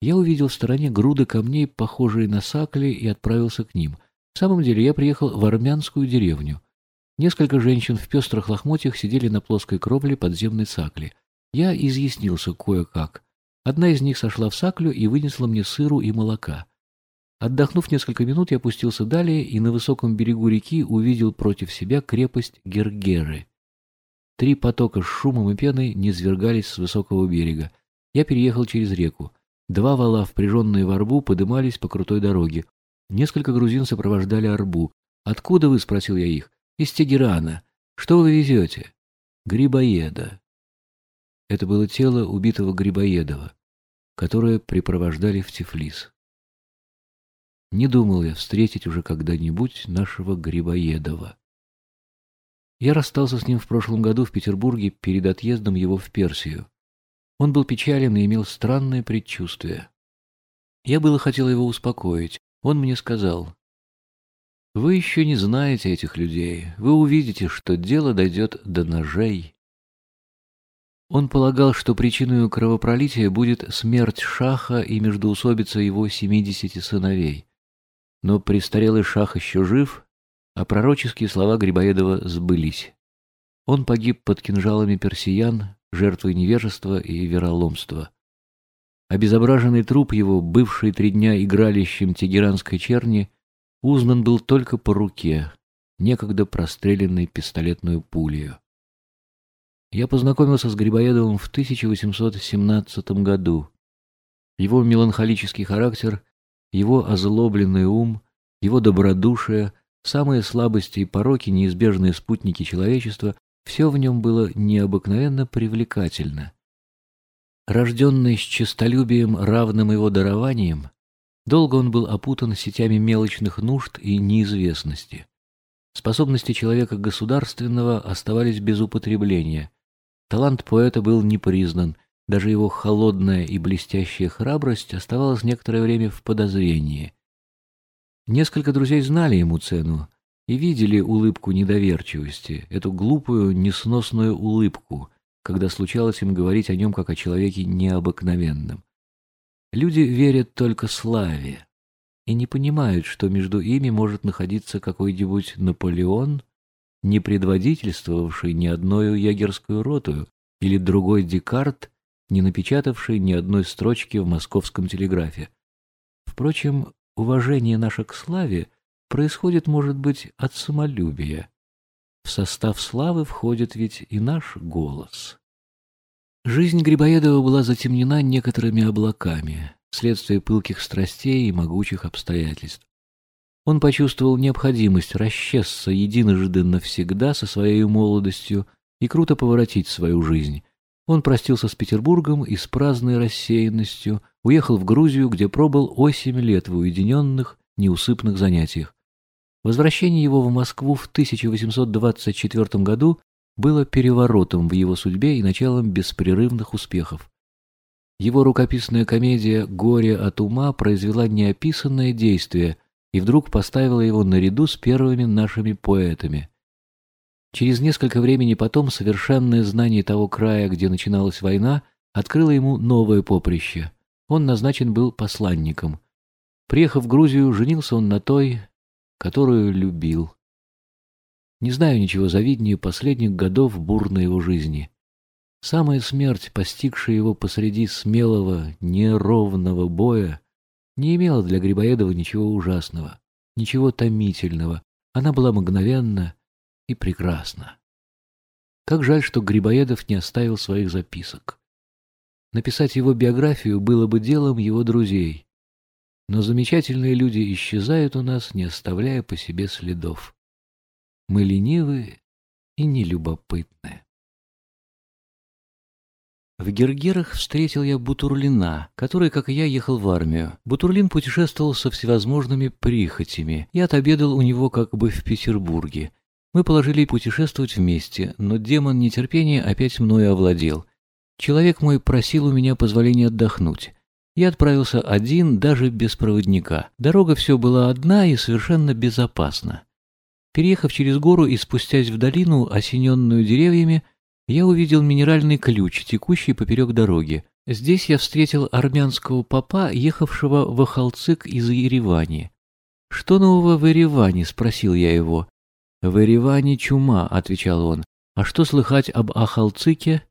я увидел в стороне груды камней, похожие на сакли, и отправился к ним. В самом деле я приехал в армянскую деревню. Несколько женщин в пестрых лохмотьях сидели на плоской кровле подземной сакли. Я изъяснился кое-как. Одна из них сошла в саклю и вынесла мне сыру и молока. Отдохнув несколько минут, я опустился далее и на высоком берегу реки увидел против себя крепость Гергеры. Три потока с шумом и пеной низвергались с высокого берега. Я переехал через реку. Два вала, впряженные в арбу, подымались по крутой дороге. Несколько грузин сопровождали арбу. «Откуда вы?» — спросил я их. «Из Тегерана. Что вы везете?» «Грибоеда». Это было тело убитого Грибоедова, которое припровождали в Тифлис. Не думал я встретить уже когда-нибудь нашего Грибоедова. Я расстался с ним в прошлом году в Петербурге перед отъездом его в Персию. Он был печален и имел странное предчувствие. Я было хотел его успокоить. Он мне сказал, «Вы еще не знаете этих людей. Вы увидите, что дело дойдет до ножей». Он полагал, что причиной кровопролития будет смерть Шаха и междоусобица его семидесяти сыновей. Но престарелый Шах еще жив, а пророческие слова Грибоедова сбылись. Он погиб под кинжалами персиян, жертвой невежества и вероломства. Обезображенный труп его, бывший три дня игралищем тегеранской черни, узнан был только по руке, некогда простреленной пистолетную пулею. Я познакомился с Грибоедовым в 1817 году. Его меланхолический характер, его озлобленный ум, его добродушие Самые слабости и пороки, неизбежные спутники человечества, все в нем было необыкновенно привлекательно. Рожденный с честолюбием, равным его дарованием, долго он был опутан сетями мелочных нужд и неизвестности. Способности человека государственного оставались без употребления. Талант поэта был не признан, даже его холодная и блестящая храбрость оставалась некоторое время в подозрении – Несколько друзей знали ему цену и видели улыбку недоверчивости, эту глупую, несносную улыбку, когда случалось им говорить о нем как о человеке необыкновенном. Люди верят только славе и не понимают, что между ими может находиться какой-нибудь Наполеон, не предводительствовавший ни одной ягерскую ротую, или другой Декарт, не напечатавший ни одной строчки в московском телеграфе. Впрочем, Уважение наше к славе происходит, может быть, от самолюбия. В состав славы входит ведь и наш голос. Жизнь Грибоедова была затемнена некоторыми облаками, вследствие пылких страстей и могучих обстоятельств. Он почувствовал необходимость расчесться единожды навсегда со своей молодостью и круто поворотить свою жизнь. Он простился с Петербургом и с праздной рассеянностью уехал в Грузию, где пробыл восемь лет в уединенных, неусыпных занятиях. Возвращение его в Москву в 1824 году было переворотом в его судьбе и началом беспрерывных успехов. Его рукописная комедия «Горе от ума» произвела неописанное действие и вдруг поставила его наряду с первыми нашими поэтами. Через несколько времени потом совершенное знание того края, где начиналась война, открыло ему новое поприще – он назначен был посланником. Приехав в Грузию, женился он на той, которую любил. Не знаю ничего завиднее последних годов бурной его жизни. Самая смерть, постигшая его посреди смелого, неровного боя, не имела для Грибоедова ничего ужасного, ничего томительного. Она была мгновенна и прекрасна. Как жаль, что Грибоедов не оставил своих записок. Написать его биографию было бы делом его друзей. Но замечательные люди исчезают у нас, не оставляя по себе следов. Мы ленивы и нелюбопытны. В Гергерах встретил я Бутурлина, который, как и я, ехал в армию. Бутурлин путешествовал со всевозможными прихотями. Я отобедал у него как бы в Петербурге. Мы положили путешествовать вместе, но демон нетерпения опять мною овладел. Человек мой просил у меня позволения отдохнуть. Я отправился один, даже без проводника. Дорога все была одна и совершенно безопасна. Переехав через гору и спустясь в долину, осененную деревьями, я увидел минеральный ключ, текущий поперек дороги. Здесь я встретил армянского попа, ехавшего в Ахалцик из Еревани. «Что нового в Ереване?» — спросил я его. «В Ереване чума», — отвечал он. «А что слыхать об Ахалцике?»